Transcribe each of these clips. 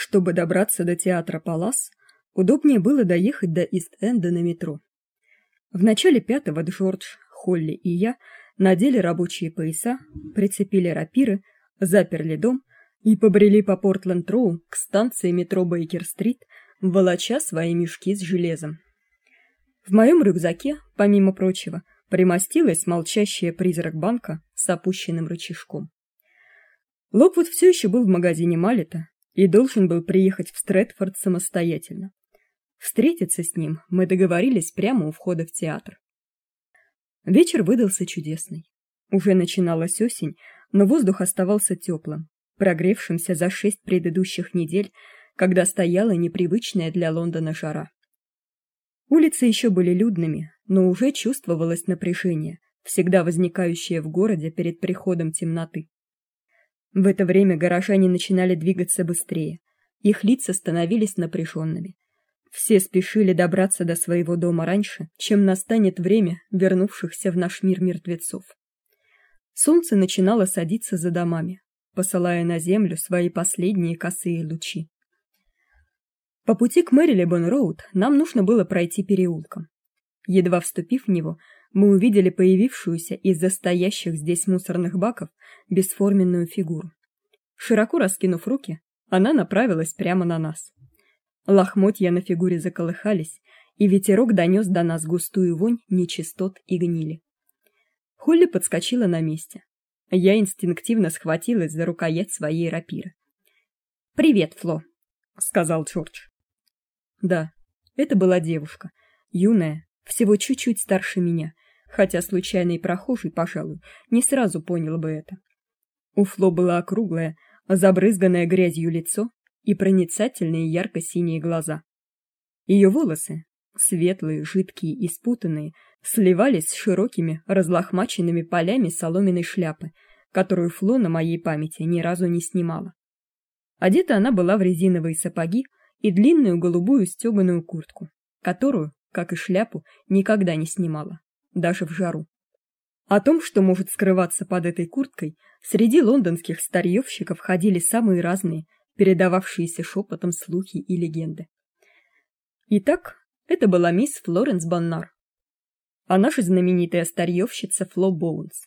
Чтобы добраться до театра Палас, удобнее было доехать до Ист-Энда на метро. В начале пятого Джордж, Холли и я надели рабочие пояса, прицепили рапиры, заперли дом и побрели по Портленд-Роу к станции метро Бейкер-стрит, волоча свои мешки с железом. В моем рюкзаке, помимо прочего, примостилась молчащая призрак банка с опущенным рычажком. Локвуд все еще был в магазине Малета и должен был приехать в Стрэдфорд самостоятельно. Встретиться с ним мы договорились прямо у входа в театр. Вечер выдался чудесный. Уже начиналась осень, но воздух оставался теплым, прогревшимся за шесть предыдущих недель, когда стояла непривычная для Лондона жара. Улицы еще были людными, но уже чувствовалось напряжение, всегда возникающее в городе перед приходом темноты. В это время горожане начинали двигаться быстрее. Их лица становились напряженными. Все спешили добраться до своего дома раньше, чем настанет время вернувшихся в наш мир мертвецов. Солнце начинало садиться за домами, посылая на землю свои последние косые лучи. По пути к Мэрилебон-роуд нам нужно было пройти переулком. Едва вступив в него, мы увидели появившуюся из-за здесь мусорных баков бесформенную фигуру. Широко раскинув руки, она направилась прямо на нас. Лохмотья на фигуре заколыхались, и ветерок донес до нас густую вонь нечистот и гнили. Холли подскочила на месте. Я инстинктивно схватилась за рукоять своей рапиры. "Привет, Фло", сказал Джордж. Да, это была девушка, юная, всего чуть-чуть старше меня, хотя случайный прохожий, пожалуй, не сразу понял бы это. У Фло было округлое, забрызганное грязью лицо и проницательные ярко-синие глаза. Ее волосы, светлые, жидкие и спутанные, сливались с широкими, разлохмаченными полями соломенной шляпы, которую Фло на моей памяти ни разу не снимала. Одета она была в резиновые сапоги и длинную голубую стёганую куртку, которую как и шляпу, никогда не снимала, даже в жару. О том, что может скрываться под этой курткой, среди лондонских старьевщиков ходили самые разные, передававшиеся шепотом слухи и легенды. Итак, это была мисс Флоренс Баннар. А наша знаменитая старьевщица Фло Боунс.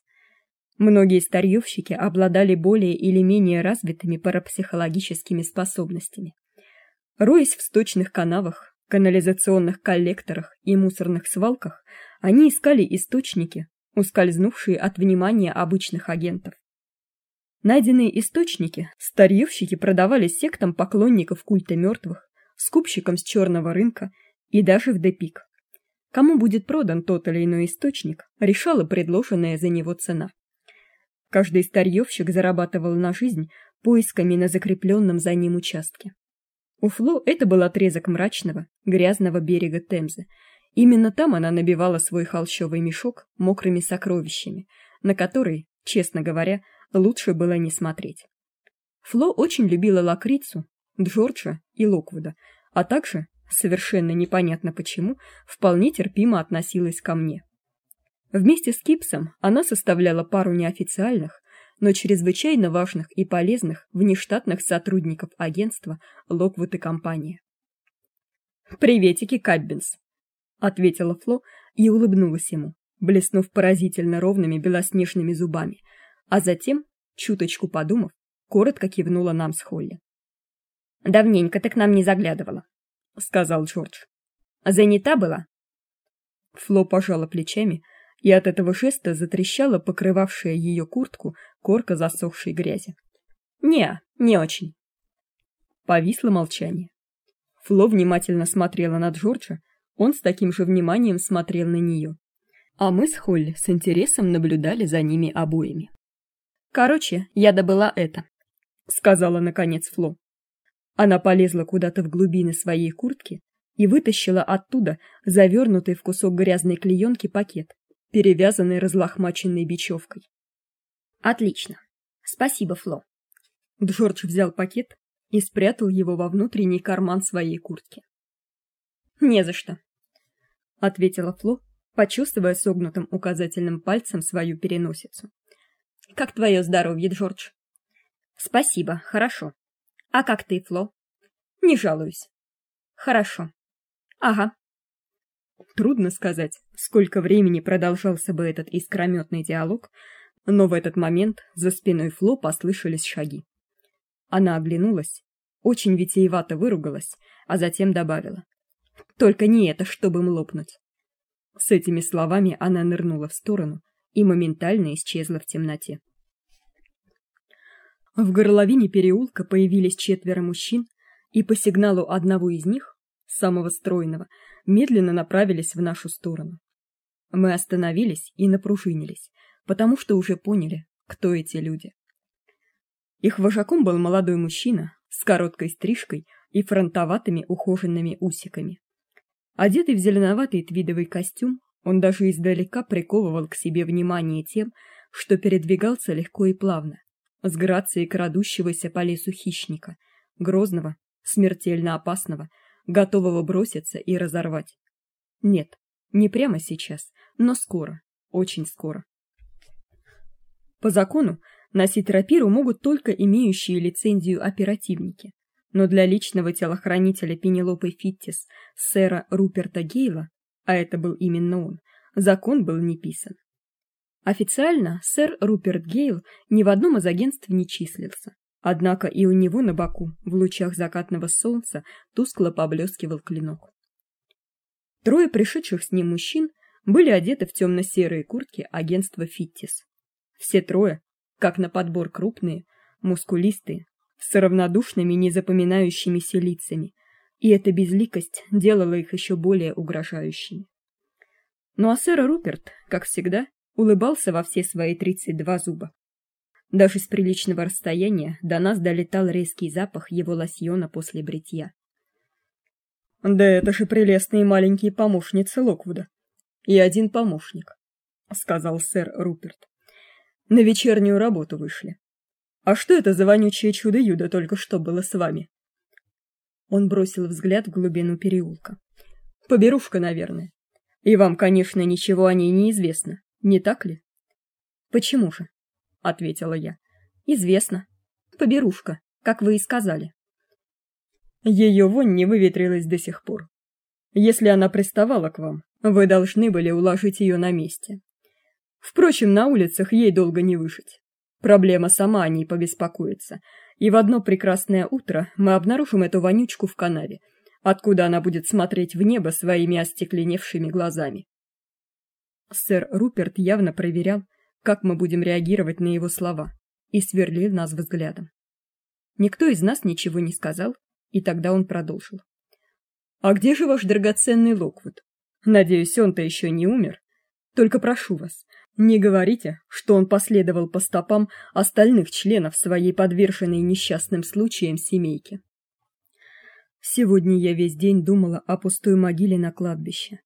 Многие старьевщики обладали более или менее развитыми парапсихологическими способностями. Роясь в сточных канавах, канализационных коллекторах и мусорных свалках они искали источники, ускользнувшие от внимания обычных агентов. Найденные источники старьевщики продавали сектам поклонников культа мертвых, скупщикам с черного рынка и даже в Депик. Кому будет продан тот или иной источник, решала предложенная за него цена. Каждый старьевщик зарабатывал на жизнь поисками на закрепленном за ним участке. У Фло это был отрезок мрачного, грязного берега Темзы. Именно там она набивала свой холщовый мешок мокрыми сокровищами, на которые, честно говоря, лучше было не смотреть. Фло очень любила лакрицу, Джорджа и Локвуда, а также, совершенно непонятно почему, вполне терпимо относилась ко мне. Вместе с Кипсом она составляла пару неофициальных, но чрезвычайно важных и полезных внештатных сотрудников агентства Локвуд и компания. Приветики, Каббинс, ответила Фло и улыбнулась ему, блеснув поразительно ровными белоснежными зубами, а затем, чуточку подумав, коротко кивнула нам с Холли. Давненько ты к нам не заглядывала, сказал Джордж. Занята была? Фло пожала плечами, и от этого жеста затрещала покрывавшая ее куртку корка засохшей грязи. Не, не очень. Повисло молчание. Фло внимательно смотрела на Джорджа, он с таким же вниманием смотрел на нее. А мы с Холли с интересом наблюдали за ними обоими. Короче, я добыла это, сказала наконец Фло. Она полезла куда-то в глубины своей куртки и вытащила оттуда завернутый в кусок грязной клеенки пакет перевязанный разлохмаченной бечевкой. Отлично. Спасибо, Фло. Джордж взял пакет и спрятал его во внутренний карман своей куртки. Не за что, ответила Фло, почувствуя согнутым указательным пальцем свою переносицу. Как твое здоровье, Джордж? Спасибо, хорошо. А как ты, Фло? Не жалуюсь. Хорошо. Ага. Трудно сказать, сколько времени продолжался бы этот искрометный диалог, но в этот момент за спиной Фло послышались шаги. Она оглянулась, очень витиевато выругалась, а затем добавила: "Только не это, чтобы им лопнуть". С этими словами она нырнула в сторону и моментально исчезла в темноте. В горловине переулка появились четверо мужчин, и по сигналу одного из них, самого стройного, медленно направились в нашу сторону. Мы остановились и напружинились, потому что уже поняли, кто эти люди. Их вожаком был молодой мужчина с короткой стрижкой и фронтоватыми ухоженными усиками. Одетый в зеленоватый твидовый костюм, он даже издалека приковывал к себе внимание тем, что передвигался легко и плавно, с грацией крадущегося по лесу хищника, грозного, смертельно опасного, готового броситься и разорвать. Нет, не прямо сейчас, но скоро, очень скоро. По закону носить рапиру могут только имеющие лицензию оперативники, но для личного телохранителя Пенелопы Фиттис, сэра Руперта Гейла, а это был именно он, закон был не писан. Официально сэр Руперт Гейл ни в одном из агентств не числился. Однако и у него на боку, в лучах закатного солнца, тускло поблескивал клинок. Трое пришедших с ним мужчин были одеты в темно серые куртки агентства Фиттис. Все трое, как на подбор крупные, мускулистые, с равнодушными, незапоминающимися лицами, и эта безликость делала их еще более угрожающими. Ну а сэр Руперт, как всегда, улыбался во все свои тридцать два зуба. Даже с приличного расстояния до нас долетал резкий запах его лосьона после бритья. Да это же прелестные маленькие помощницы Локвуда. И один помощник, сказал сэр Руперт. На вечернюю работу вышли. А что это за вонючее чудо-юдо только что было с вами? Он бросил взгляд в глубину переулка. Поберушка, наверное. И вам, конечно, ничего о ней не известно, не так ли? Почему же? ответила я. Известно. Поберушка, как вы и сказали. Ее вонь не выветрилась до сих пор. Если она приставала к вам, вы должны были уложить ее на месте. Впрочем, на улицах ей долго не выжить. Проблема сама о ней побеспокоится, и в одно прекрасное утро мы обнаружим эту вонючку в канаве, откуда она будет смотреть в небо своими остекленевшими глазами. Сэр Руперт явно проверял, как мы будем реагировать на его слова, и сверлил нас взглядом. Никто из нас ничего не сказал, и тогда он продолжил. А где же ваш драгоценный Локвуд? Надеюсь, он-то еще не умер. Только прошу вас, не говорите, что он последовал по стопам остальных членов своей подверженной несчастным случаям семейки. Сегодня я весь день думала о пустой могиле на кладбище,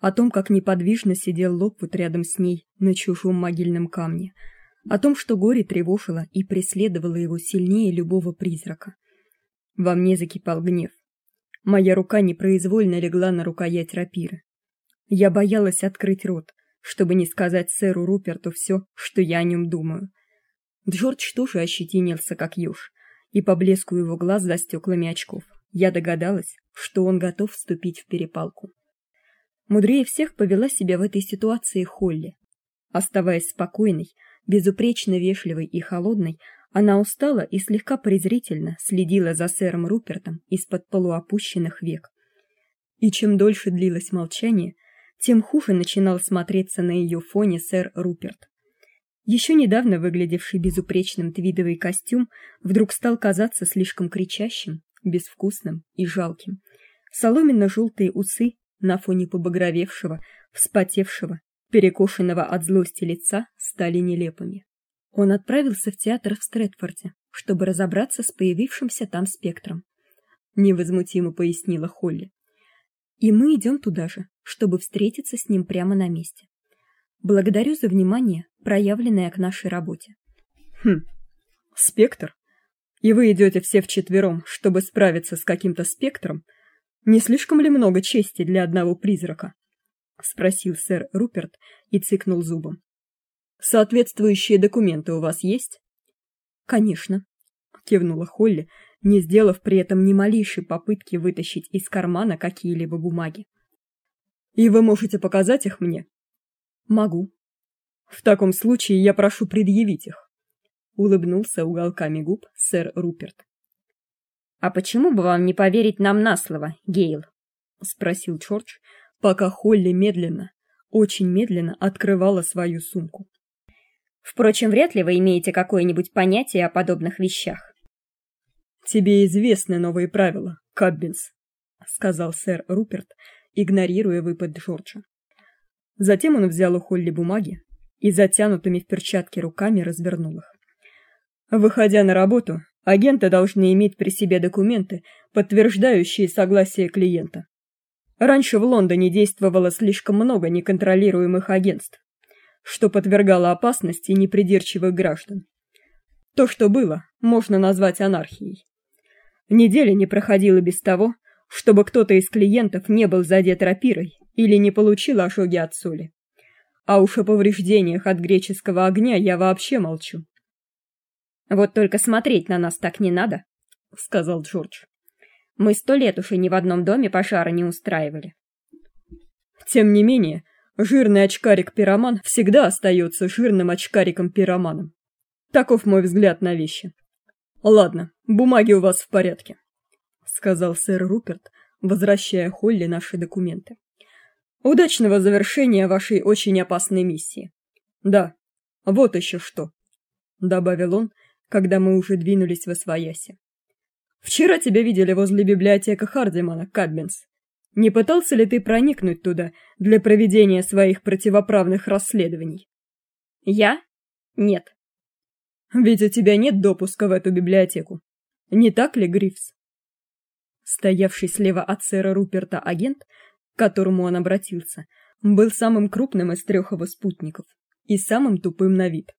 о том, как неподвижно сидел Локвуд рядом с ней на чужом могильном камне, о том, что горе тревожило и преследовало его сильнее любого призрака. Во мне закипал гнев. Моя рука непроизвольно легла на рукоять рапиры. Я боялась открыть рот, чтобы не сказать сэру Руперту все, что я о нем думаю. Джордж тоже ощетинился как юж, и по блеску его глаз за стеклами очков я догадалась, что он готов вступить в перепалку. Мудрее всех повела себя в этой ситуации Холли. Оставаясь спокойной, безупречно вежливой и холодной, она устала и слегка презрительно следила за сэром Рупертом из-под полуопущенных век. И чем дольше длилось молчание, тем хуже начинал смотреться на ее фоне сэр Руперт. Еще недавно выглядевший безупречным твидовый костюм вдруг стал казаться слишком кричащим, безвкусным и жалким. соломенно желтые усы на фоне побагровевшего, вспотевшего, перекошенного от злости лица стали нелепыми. Он отправился в театр в Стрэдфорде, чтобы разобраться с появившимся там спектром, невозмутимо пояснила Холли. И мы идем туда же, чтобы встретиться с ним прямо на месте. Благодарю за внимание, проявленное к нашей работе. Хм. Спектр. И вы идете все вчетвером, чтобы справиться с каким-то спектром? Не слишком ли много чести для одного призрака? спросил сэр Руперт и цыкнул зубом. Соответствующие документы у вас есть? Конечно, кивнула Холли, не сделав при этом ни малейшей попытки вытащить из кармана какие-либо бумаги. И вы можете показать их мне? Могу. В таком случае я прошу предъявить их. Улыбнулся уголками губ сэр Руперт. А почему бы вам не поверить нам на слово, Гейл? спросил Чорч, пока Холли медленно, очень медленно открывала свою сумку. Впрочем, вряд ли вы имеете какое-нибудь понятие о подобных вещах. Тебе известны новые правила, Каббинс, сказал сэр Руперт, игнорируя выпад Джорджа. Затем он взял у Холли бумаги и затянутыми в перчатки руками развернул их. Выходя на работу, агенты должны иметь при себе документы, подтверждающие согласие клиента. Раньше в Лондоне действовало слишком много неконтролируемых агентств, что подвергало опасности непридирчивых граждан. То, что было, можно назвать анархией. Неделя не проходила без того, чтобы кто-то из клиентов не был задет рапирой или не получил ожоги от соли. А уж о повреждениях от греческого огня я вообще молчу. Вот только смотреть на нас так не надо, сказал Джордж. Мы сто лет уж и ни в одном доме пожара не устраивали. Тем не менее, жирный очкарик-пироман всегда остается жирным очкариком-пироманом. Таков мой взгляд на вещи. Ладно, бумаги у вас в порядке, сказал сэр Руперт, возвращая Холли наши документы. Удачного завершения вашей очень опасной миссии. Да. Вот еще что, добавил он, когда мы уже двинулись во свояси. Вчера тебя видели возле библиотеки Хардимана, Каббинс. Не пытался ли ты проникнуть туда для проведения своих противоправных расследований? Я? Нет. Ведь у тебя нет допуска в эту библиотеку. Не так ли, Грифс? Стоявший слева от сэра Руперта агент, к которому он обратился, был самым крупным из трех его спутников и самым тупым на вид.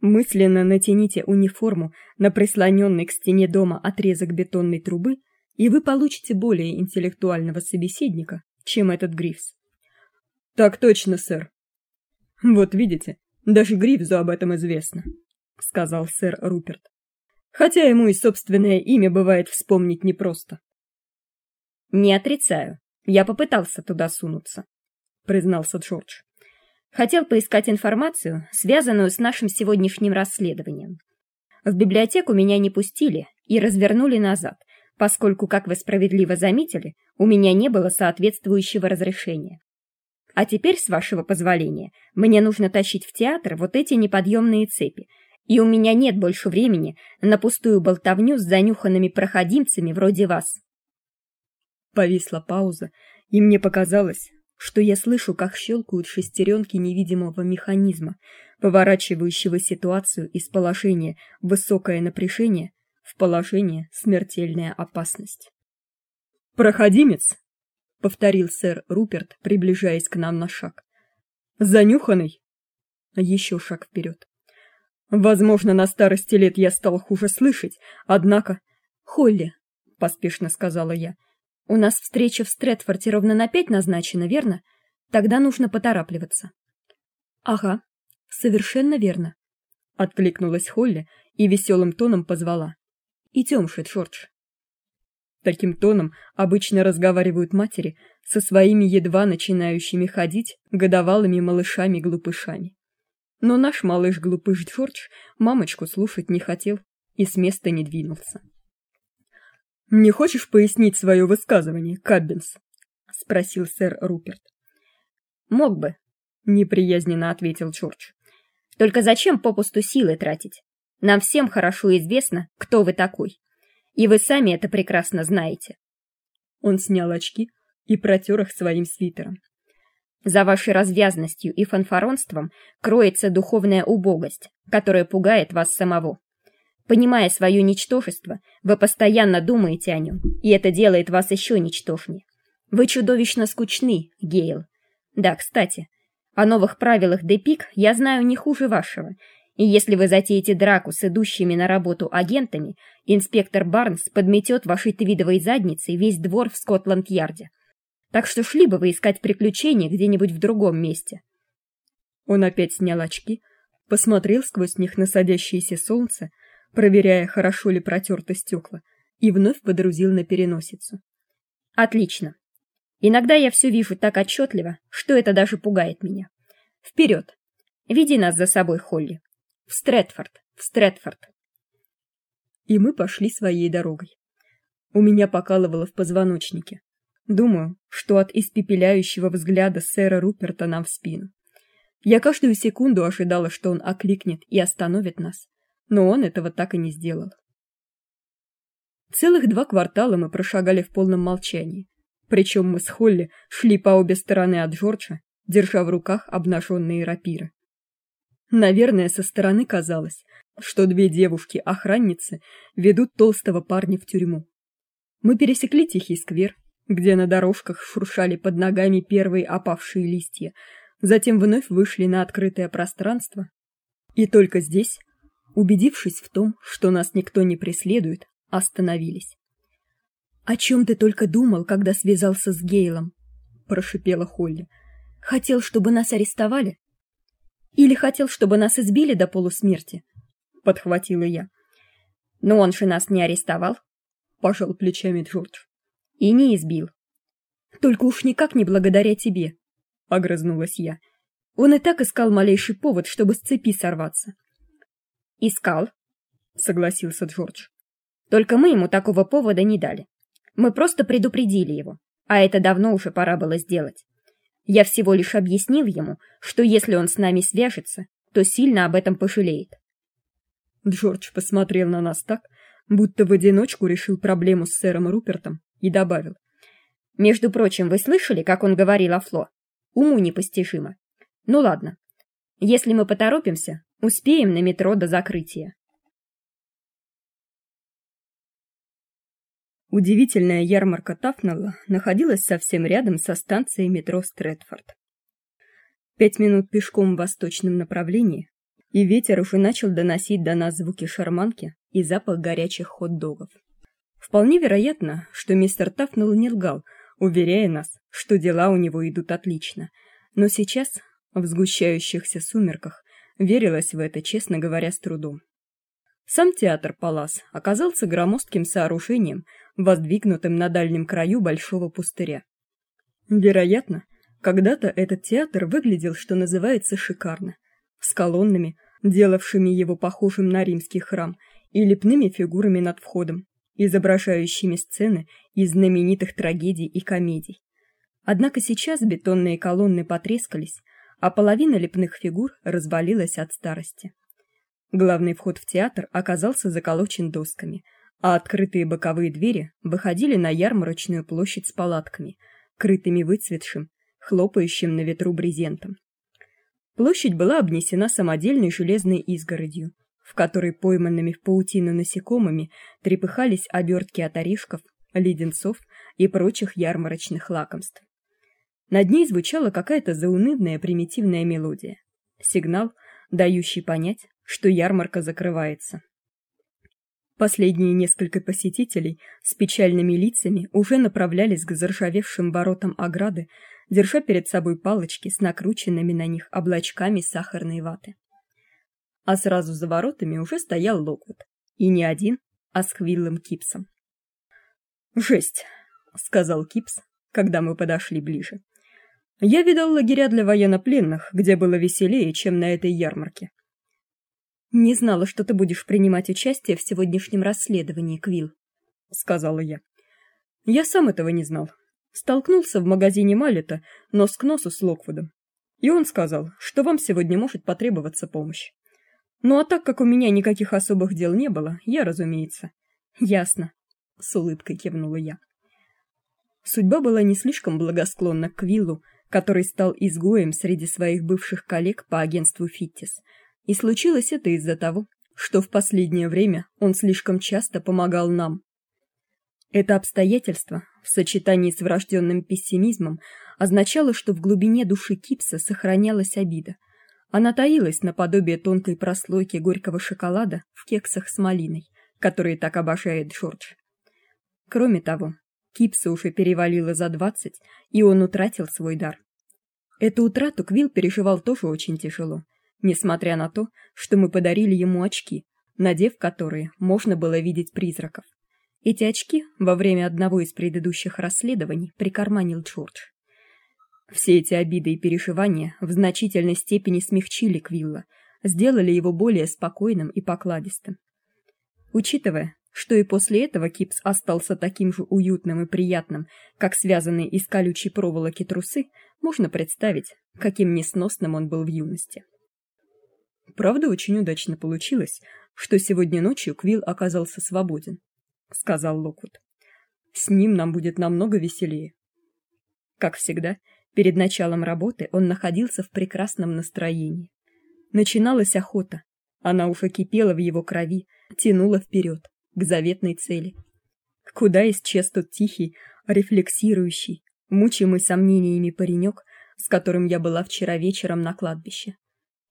Мысленно натяните униформу на прислоненный к стене дома отрезок бетонной трубы, и вы получите более интеллектуального собеседника, чем этот Грифс. Так точно, сэр. Вот видите, даже Грифсу об этом известно, сказал сэр Руперт. Хотя ему и собственное имя бывает вспомнить непросто. Не отрицаю. Я попытался туда сунуться, признался Джордж. Хотел поискать информацию, связанную с нашим сегодняшним расследованием. В библиотеку меня не пустили и развернули назад, поскольку, как вы справедливо заметили, у меня не было соответствующего разрешения. А теперь, с вашего позволения, мне нужно тащить в театр вот эти неподъемные цепи, и у меня нет больше времени на пустую болтовню с занюханными проходимцами вроде вас. Повисла пауза, и мне показалось, что я слышу, как щелкают шестеренки невидимого механизма, поворачивающего ситуацию из положения высокое напряжение в положение смертельная опасность. Проходимец, повторил сэр Руперт, приближаясь к нам на шаг. Занюханный. Еще шаг вперед. Возможно, на старости лет я стал хуже слышать, однако Холли, поспешно сказала я. У нас встреча в Стретфорте ровно на пять назначена, верно? Тогда нужно поторапливаться. Ага, совершенно верно, откликнулась Холли и веселым тоном позвала: "Идем, Шетшордж". Таким тоном обычно разговаривают матери со своими едва начинающими ходить годовалыми малышами-глупышами. Но наш малыш-глупыш Джордж мамочку слушать не хотел и с места не двинулся. Не хочешь пояснить свое высказывание, Каббинс? спросил сэр Руперт. Мог бы, неприязненно ответил Чёрч. Только зачем попусту силы тратить? Нам всем хорошо известно, кто вы такой. И вы сами это прекрасно знаете. Он снял очки и протер их своим свитером. За вашей развязностью и фанфаронством кроется духовная убогость, которая пугает вас самого. Понимая свое ничтожество, вы постоянно думаете о нем, и это делает вас еще ничтожнее. Вы чудовищно скучны, Гейл. Да, кстати, о новых правилах Депик я знаю не хуже вашего. И если вы затеете драку с идущими на работу агентами, инспектор Барнс подметет вашей твидовой задницей весь двор в Скотланд-Ярде. Так что шли бы вы искать приключения где-нибудь в другом месте. Он опять снял очки, посмотрел сквозь них на садящееся солнце, проверяя, хорошо ли протерты стекла, и вновь подрузил на переносицу. Отлично. Иногда я все вижу так отчетливо, что это даже пугает меня. Вперед! Веди нас за собой, Холли. В Стрэдфорд, в Стрэдфорд. И мы пошли своей дорогой. У меня покалывало в позвоночнике. Думаю, что от испепеляющего взгляда сэра Руперта нам в спину. Я каждую секунду ожидала, что он окликнет и остановит нас, но он этого так и не сделал. Целых два квартала мы прошагали в полном молчании, причем мы с Холли шли по обе стороны от Джорджа, держа в руках обнаженные рапиры. Наверное, со стороны казалось, что две девушки-охранницы ведут толстого парня в тюрьму. Мы пересекли тихий сквер, где на дорожках шуршали под ногами первые опавшие листья, затем вновь вышли на открытое пространство. И только здесь, убедившись в том, что нас никто не преследует, остановились. О чем ты только думал, когда связался с Гейлом? прошипела Холли. Хотел, чтобы нас арестовали? Или хотел, чтобы нас избили до полусмерти? подхватила я. Но он же нас не арестовал, пожал плечами Джордж. И не избил. Только уж никак не благодаря тебе, огрызнулась я. Он и так искал малейший повод, чтобы с цепи сорваться. Искал, согласился Джордж. Только мы ему такого повода не дали. Мы просто предупредили его, а это давно уже пора было сделать. Я всего лишь объяснил ему, что если он с нами свяжется, то сильно об этом пожалеет. Джордж посмотрел на нас так, будто в одиночку решил проблему с сэром Рупертом и добавил: "Между прочим, вы слышали, как он говорил о Фло? Уму непостижимо. Ну ладно. Если мы поторопимся, успеем на метро до закрытия". Удивительная ярмарка Тафнелла находилась совсем рядом со станцией метро Стрэдфорд. Пять минут пешком в восточном направлении, и ветер уже начал доносить до нас звуки шарманки и запах горячих хот-догов. Вполне вероятно, что мистер Тафнелл не лгал, уверяя нас, что дела у него идут отлично. Но сейчас, в сгущающихся сумерках, верилось в это, честно говоря, с трудом. Сам театр Палас оказался громоздким сооружением, воздвигнутым на дальнем краю большого пустыря. Вероятно, когда-то этот театр выглядел, что называется, шикарно, с колоннами, делавшими его похожим на римский храм, и лепными фигурами над входом, изображающими сцены из знаменитых трагедий и комедий. Однако сейчас бетонные колонны потрескались, а половина лепных фигур развалилась от старости. Главный вход в театр оказался заколочен досками, а открытые боковые двери выходили на ярмарочную площадь с палатками, крытыми выцветшим, хлопающим на ветру брезентом. Площадь была обнесена самодельной железной изгородью, в которой пойманными в паутину насекомыми трепыхались обертки от орешков, леденцов и прочих ярмарочных лакомств. Над ней звучала какая-то заунывная примитивная мелодия. Сигнал, дающий понять, что ярмарка закрывается. Последние несколько посетителей с печальными лицами уже направлялись к заржавевшим воротам ограды, держа перед собой палочки с накрученными на них облачками сахарной ваты. А сразу за воротами уже стоял Локвуд, и не один, а с Квиллом Кипсом. "Жесть", сказал Кипс, когда мы подошли ближе. "Я видел лагеря для военнопленных, где было веселее, чем на этой ярмарке. Не знала, что ты будешь принимать участие в сегодняшнем расследовании, Квилл, сказала я. Я сам этого не знал. Столкнулся в магазине Малета нос к носу с Локвудом. И он сказал, что вам сегодня может потребоваться помощь. Ну а так как у меня никаких особых дел не было, я, разумеется. Ясно, с улыбкой кивнула я. Судьба была не слишком благосклонна к Квиллу, который стал изгоем среди своих бывших коллег по агентству Фиттис. И случилось это из-за того, что в последнее время он слишком часто помогал нам. Это обстоятельство в сочетании с врожденным пессимизмом означало, что в глубине души Кипса сохранялась обида. Она таилась наподобие тонкой прослойки горького шоколада в кексах с малиной, которые так обожает Джордж. Кроме того, Кипса уже перевалило за двадцать, и он утратил свой дар. Эту утрату Квилл переживал тоже очень тяжело несмотря на то, что мы подарили ему очки, надев которые можно было видеть призраков. Эти очки во время одного из предыдущих расследований прикарманил Джордж. Все эти обиды и переживания в значительной степени смягчили Квилла, сделали его более спокойным и покладистым. Учитывая, что и после этого Кипс остался таким же уютным и приятным, как связанные из колючей проволоки трусы, можно представить, каким несносным он был в юности. Правда, очень удачно получилось, что сегодня ночью Квилл оказался свободен, сказал Локвуд. С ним нам будет намного веселее. Как всегда, Перед началом работы он находился в прекрасном настроении. Начиналась охота. Она уже кипела в его крови, тянула вперед, к заветной цели. Куда исчез тот тихий, рефлексирующий, мучимый сомнениями паренек, с которым я была вчера вечером на кладбище?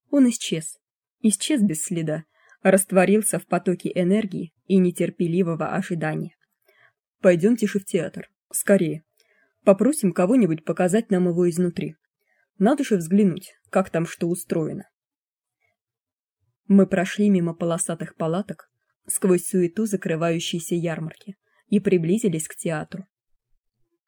Он исчез. Исчез без следа, растворился в потоке энергии и нетерпеливого ожидания. Пойдемте же в театр, скорее. Попросим кого-нибудь показать нам его изнутри. Надо же взглянуть, как там что устроено. Мы прошли мимо полосатых палаток, сквозь суету закрывающейся ярмарки, и приблизились к театру.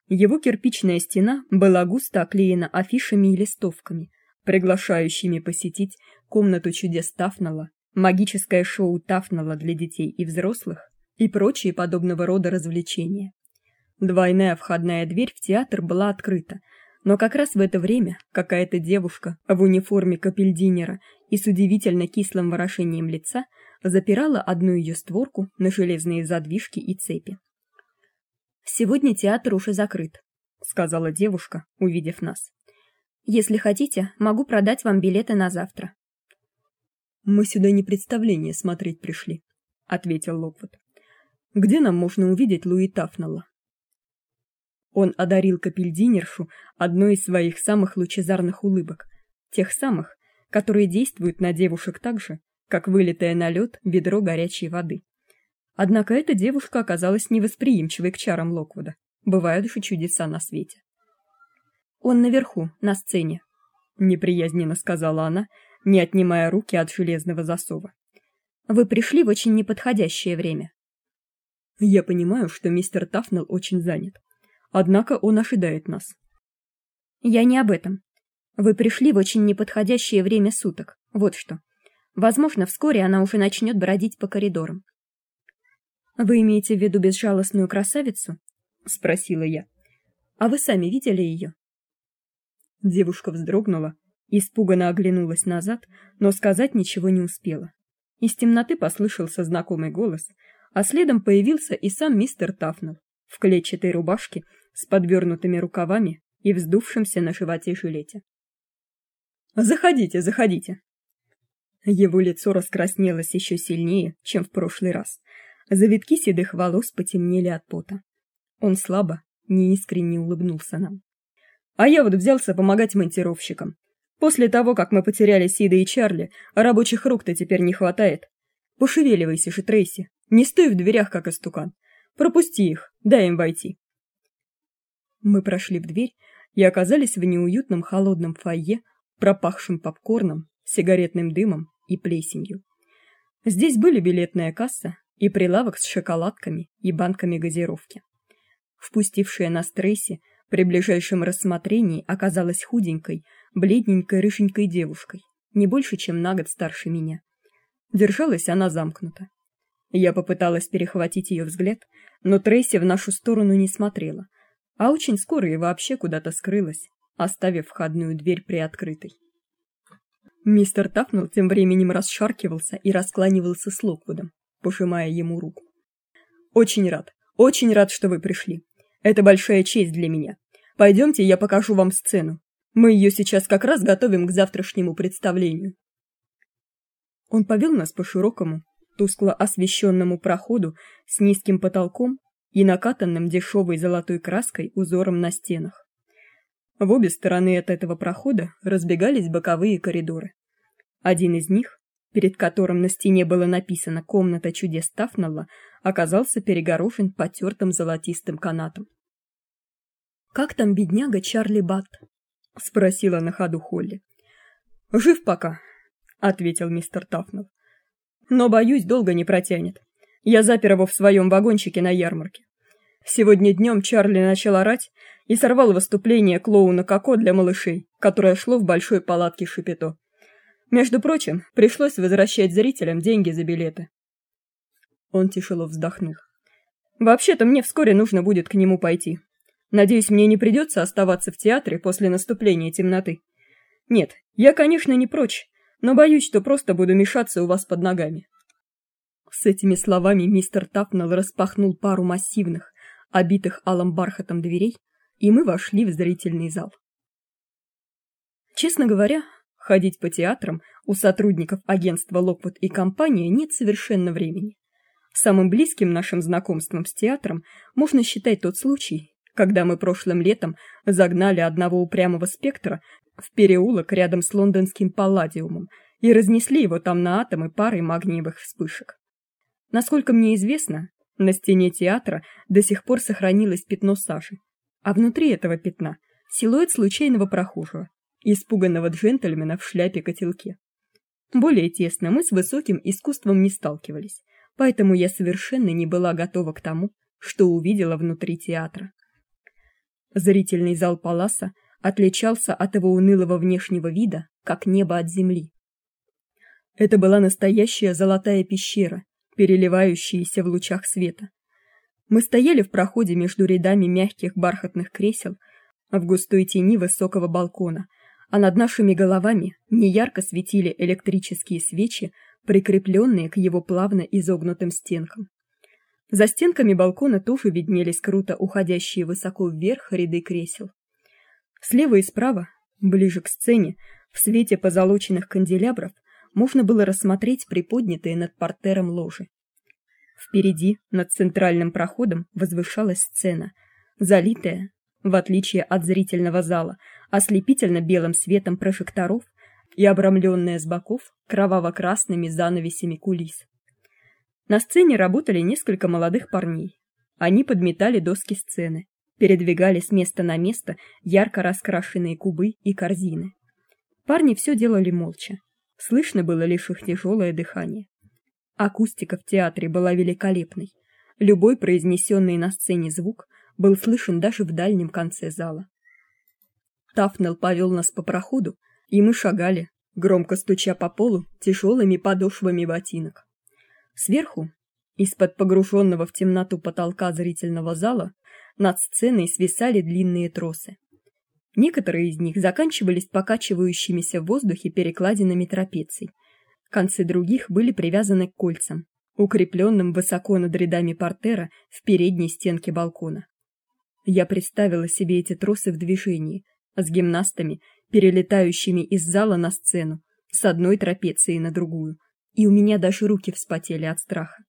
Его кирпичная стена была густо оклеена афишами и листовками, приглашающими посетить комнату чудес Тафнала, магическое шоу Тафнала для детей и взрослых и прочие подобного рода развлечения. Двойная входная дверь в театр была открыта, но как раз в это время какая-то девушка в униформе капельдинера и с удивительно кислым выражением лица запирала одну ее створку на железные задвижки и цепи. Сегодня театр уже закрыт, сказала девушка, увидев нас. Если хотите, могу продать вам билеты на завтра. Мы сюда не представление смотреть пришли, ответил Локвуд. Где нам можно увидеть Луи Тафнелла? Он одарил капельдинершу одной из своих самых лучезарных улыбок, тех самых, которые действуют на девушек так же, как вылитое на лед ведро горячей воды. Однако эта девушка оказалась невосприимчивой к чарам Локвуда. Бывают же чудеса на свете. Он наверху, на сцене, неприязненно сказала она, не отнимая руки от железного засова. Вы пришли в очень неподходящее время. Я понимаю, что мистер Тафнелл очень занят. Однако он ожидает нас. Я не об этом. Вы пришли в очень неподходящее время суток. Вот что. Возможно, вскоре она уже начнет бродить по коридорам. Вы имеете в виду безжалостную красавицу? спросила я. А вы сами видели ее? Девушка вздрогнула, испуганно оглянулась назад, но сказать ничего не успела. Из темноты послышался знакомый голос, а следом появился и сам мистер Тафнелл в клетчатой рубашке с подвернутыми рукавами и вздувшимся на животе жилете. Заходите, заходите. Его лицо раскраснелось еще сильнее, чем в прошлый раз. Завитки седых волос потемнели от пота. Он слабо, неискренне улыбнулся нам. А я вот взялся помогать монтировщикам. После того, как мы потеряли Сида и Чарли, рабочих рук-то теперь не хватает. Пошевеливайся же, Трейси. Не стой в дверях, как истукан. Пропусти их, дай им войти. Мы прошли в дверь и оказались в неуютном холодном фойе, пропахшем попкорном, сигаретным дымом и плесенью. Здесь были билетная касса и прилавок с шоколадками и банками газировки. Впустившая нас Трейси при ближайшем рассмотрении оказалась худенькой, бледненькой рыженькой девушкой, не больше, чем на год старше меня. Держалась она замкнуто. Я попыталась перехватить ее взгляд, но Трейси в нашу сторону не смотрела, а очень скоро и вообще куда-то скрылась, оставив входную дверь приоткрытой. Мистер Тафнелл тем временем расшаркивался и раскланивался с Локвудом, пожимая ему руку. Очень рад, очень рад, что вы пришли. Это большая честь для меня. Пойдемте, я покажу вам сцену. Мы ее сейчас как раз готовим к завтрашнему представлению. Он повел нас по широкому, тускло освещенному проходу с низким потолком и накатанным дешевой золотой краской узором на стенах. В обе стороны от этого прохода разбегались боковые коридоры. Один из них, перед которым на стене было написано «Комната чудес Тафнелла», оказался перегорожен потертым золотистым канатом. «Как там бедняга Чарли Бат?» — спросила на ходу Холли. «Жив пока», — ответил мистер Тафнелл. «Но, боюсь, долго не протянет. Я запер его в своем вагончике на ярмарке. Сегодня днем Чарли начал орать и сорвал выступление клоуна Коко для малышей, которое шло в большой палатке Шипито. Между прочим, пришлось возвращать зрителям деньги за билеты. Он тяжело вздохнул. Вообще-то мне вскоре нужно будет к нему пойти. Надеюсь, мне не придется оставаться в театре после наступления темноты. Нет, я, конечно, не прочь, но боюсь, что просто буду мешаться у вас под ногами. С этими словами мистер Тафнелл распахнул пару массивных, обитых алым бархатом дверей, и мы вошли в зрительный зал. Честно говоря, ходить по театрам у сотрудников агентства Локвуд и компания нет совершенно времени. Самым близким нашим знакомством с театром можно считать тот случай, когда мы прошлым летом загнали одного упрямого спектра в переулок рядом с лондонским Палладиумом и разнесли его там на атомы парой магниевых вспышек. Насколько мне известно, на стене театра до сих пор сохранилось пятно Саши, а внутри этого пятна силуэт случайного прохожего, испуганного джентльмена в шляпе-котелке. Более тесно мы с высоким искусством не сталкивались, поэтому я совершенно не была готова к тому, что увидела внутри театра. Зрительный зал Паласа отличался от его унылого внешнего вида, как небо от земли. Это была настоящая золотая пещера, переливающаяся в лучах света. Мы стояли в проходе между рядами мягких бархатных кресел в густой тени высокого балкона, а над нашими головами неярко светили электрические свечи, прикрепленные к его плавно изогнутым стенкам. За стенками балкона тоже виднелись круто уходящие высоко вверх ряды кресел. Слева и справа, ближе к сцене, в свете позолоченных канделябров, можно было рассмотреть приподнятые над портером ложи. Впереди, над центральным проходом, возвышалась сцена, залитая, в отличие от зрительного зала, ослепительно белым светом прожекторов и обрамленная с боков кроваво-красными занавесями кулис. На сцене работали несколько молодых парней. Они подметали доски сцены, передвигали с места на место ярко раскрашенные кубы и корзины. Парни все делали молча. Слышно было лишь их тяжелое дыхание. Акустика в театре была великолепной. Любой произнесенный на сцене звук был слышен даже в дальнем конце зала. Тафнел повел нас по проходу, и мы шагали, громко стуча по полу тяжелыми подошвами ботинок. Сверху, из-под погруженного в темноту потолка зрительного зала, над сценой свисали длинные тросы. Некоторые из них заканчивались покачивающимися в воздухе перекладинами трапеций. Концы других были привязаны к кольцам, укрепленным высоко над рядами портера в передней стенке балкона. Я представила себе эти тросы в движении, с гимнастами, перелетающими из зала на сцену, с одной трапецией на другую, и у меня даже руки вспотели от страха.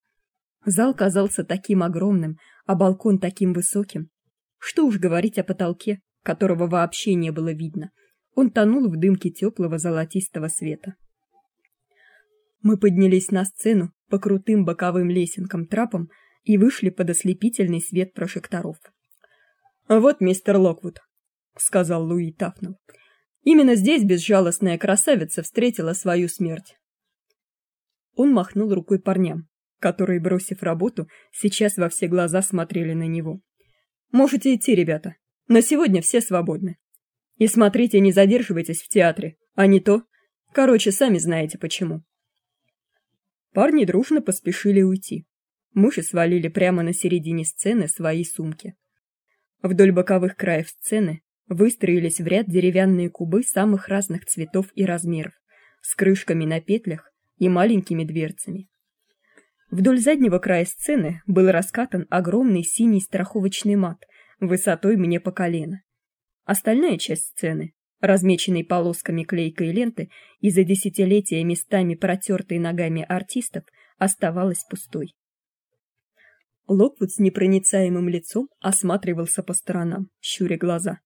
Зал казался таким огромным, а балкон таким высоким. Что уж говорить о потолке, которого вообще не было видно. Он тонул в дымке теплого золотистого света. Мы поднялись на сцену по крутым боковым лесенкам-трапам и вышли под ослепительный свет прожекторов. "Вот мистер Локвуд", сказал Луи Тафнелл. "Именно здесь безжалостная красавица встретила свою смерть". Он махнул рукой парням которые, бросив работу, сейчас во все глаза смотрели на него. Можете идти, ребята. На сегодня все свободны. И смотрите, не задерживайтесь в театре, а не то, короче, сами знаете почему. Парни дружно поспешили уйти. Мы же свалили прямо на середине сцены свои сумки. Вдоль боковых краев сцены выстроились в ряд деревянные кубы самых разных цветов и размеров, с крышками на петлях и маленькими дверцами. Вдоль заднего края сцены был раскатан огромный синий страховочный мат высотой мне по колено. Остальная часть сцены, размеченной полосками клейкой ленты и за десятилетия местами протертой ногами артистов, оставалась пустой. Локвуд с непроницаемым лицом осматривался по сторонам, щуря глаза.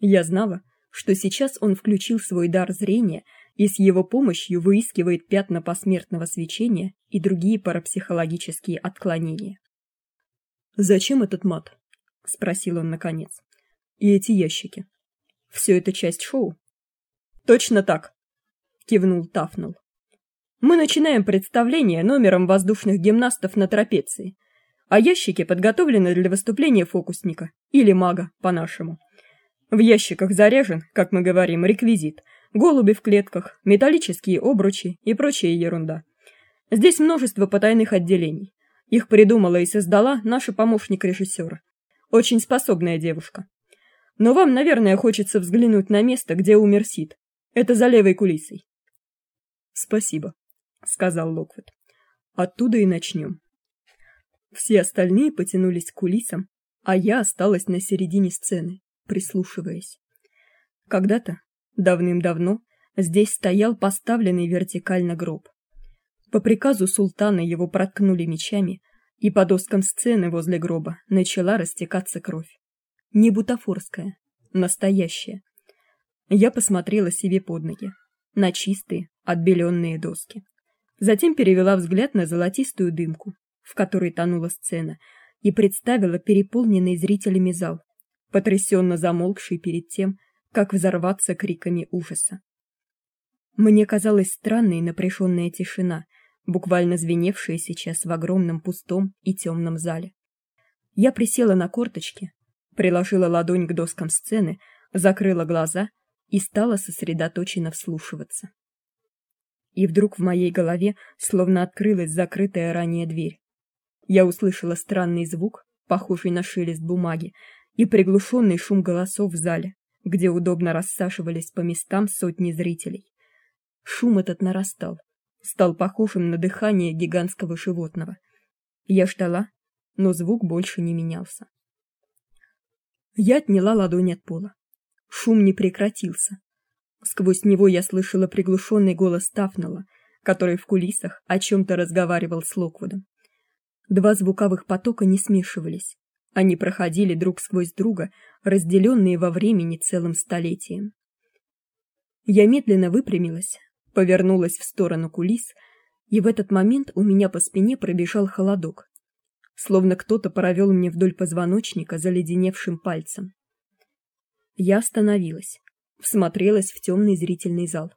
Я знала, что сейчас он включил свой дар зрения и с его помощью выискивает пятна посмертного свечения и другие парапсихологические отклонения. Зачем этот мат? Спросил он наконец. И эти ящики. Все это часть шоу. Точно так, кивнул Тафнел. Мы начинаем представление номером воздушных гимнастов на трапеции, а ящики подготовлены для выступления фокусника или мага, по-нашему. В ящиках заряжен, как мы говорим, реквизит: голуби в клетках, металлические обручи и прочая ерунда. Здесь множество потайных отделений. Их придумала и создала наша помощник режиссера. Очень способная девушка. Но вам, наверное, хочется взглянуть на место, где умер Сид. Это за левой кулисой. Спасибо, сказал Локвуд. Оттуда и начнем. Все остальные потянулись к кулисам, а я осталась на середине сцены, прислушиваясь. Когда-то, давным-давно, здесь стоял поставленный вертикально гроб. По приказу султана его проткнули мечами, и по доскам сцены возле гроба начала растекаться кровь. Не бутафорская, настоящая. Я посмотрела себе под ноги, на чистые, отбеленные доски. Затем перевела взгляд на золотистую дымку, в которой тонула сцена, и представила переполненный зрителями зал, потрясенно замолкший перед тем, как взорваться криками ужаса. Мне казалась странной напряженная тишина, буквально звеневшая сейчас в огромном пустом и темном зале. Я присела на корточки, приложила ладонь к доскам сцены, закрыла глаза и стала сосредоточенно вслушиваться. И вдруг в моей голове словно открылась закрытая ранее дверь. Я услышала странный звук, похожий на шелест бумаги, и приглушенный шум голосов в зале, где удобно рассаживались по местам сотни зрителей. Шум этот нарастал, стал похожим на дыхание гигантского животного. Я ждала, но звук больше не менялся. Я отняла ладонь от пола. Шум не прекратился. Сквозь него я слышала приглушенный голос Тафнела, который в кулисах о чем то разговаривал с Локвудом. Два звуковых потока не смешивались. Они проходили друг сквозь друга, разделенные во времени целым столетием. Я медленно выпрямилась, повернулась в сторону кулис, и в этот момент у меня по спине пробежал холодок, словно кто-то провел мне вдоль позвоночника заледеневшим пальцем. Я остановилась, всмотрелась в темный зрительный зал.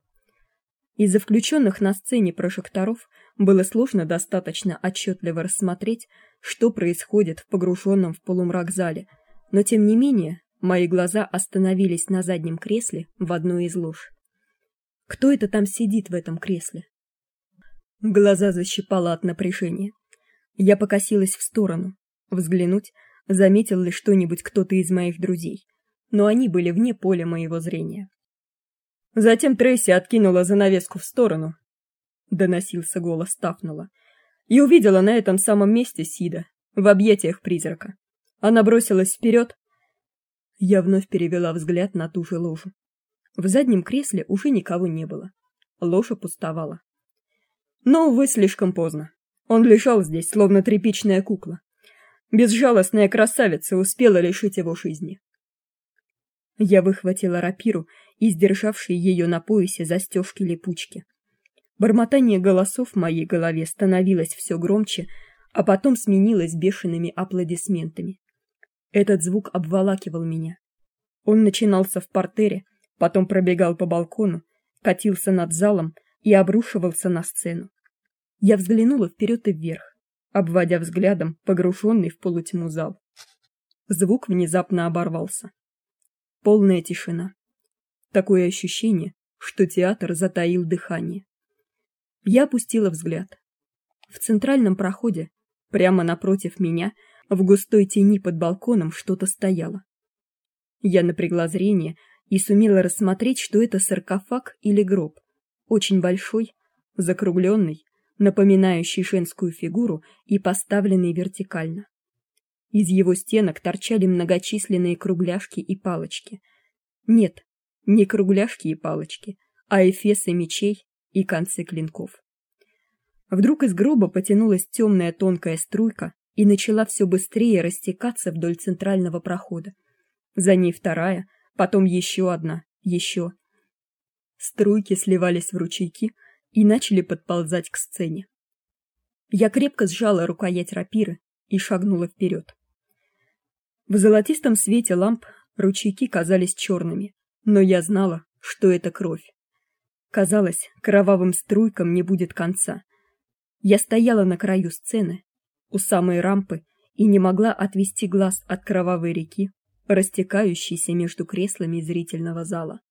Из-за включенных на сцене прожекторов было сложно достаточно отчетливо рассмотреть, что происходит в погруженном в полумрак зале, но тем не менее мои глаза остановились на заднем кресле в одной из лож. Кто это там сидит в этом кресле? Глаза защипало от напряжения. Я покосилась в сторону, взглянуть, заметил ли что-нибудь кто-то из моих друзей, но они были вне поля моего зрения. Затем Трейси откинула занавеску в сторону, доносился голос Тафнула, и увидела на этом самом месте Сида в объятиях призрака. Она бросилась вперед. Я вновь перевела взгляд на ту же ложу. В заднем кресле уже никого не было. Ложа пустовала. Но увы, слишком поздно. Он лежал здесь, словно тряпичная кукла. Безжалостная красавица успела лишить его жизни. Я выхватила рапиру и сдержавшие ее на поясе застежки липучки. Бормотание голосов в моей голове становилось все громче, а потом сменилось бешеными аплодисментами. Этот звук обволакивал меня. Он начинался в партере, потом пробегал по балкону, катился над залом и обрушивался на сцену. Я взглянула вперед и вверх, обводя взглядом погруженный в полутьму зал. Звук внезапно оборвался. Полная тишина. Такое ощущение, что театр затаил дыхание. Я опустила взгляд. В центральном проходе, прямо напротив меня, в густой тени под балконом что-то стояло. Я напрягла зрение и сумела рассмотреть, что это саркофаг или гроб, очень большой, закругленный, напоминающий женскую фигуру и поставленный вертикально. Из его стенок торчали многочисленные кругляшки и палочки. Нет, не кругляшки и палочки, а эфесы мечей и концы клинков. Вдруг из гроба потянулась темная тонкая струйка и начала все быстрее растекаться вдоль центрального прохода. За ней вторая, потом еще одна, еще. Струйки сливались в ручейки и начали подползать к сцене. Я крепко сжала рукоять рапиры и шагнула вперед. В золотистом свете ламп ручейки казались черными, но я знала, что это кровь. Казалось, кровавым струйкам не будет конца. Я стояла на краю сцены, у самой рампы, и не могла отвести глаз от кровавой реки, растекающейся между креслами зрительного зала.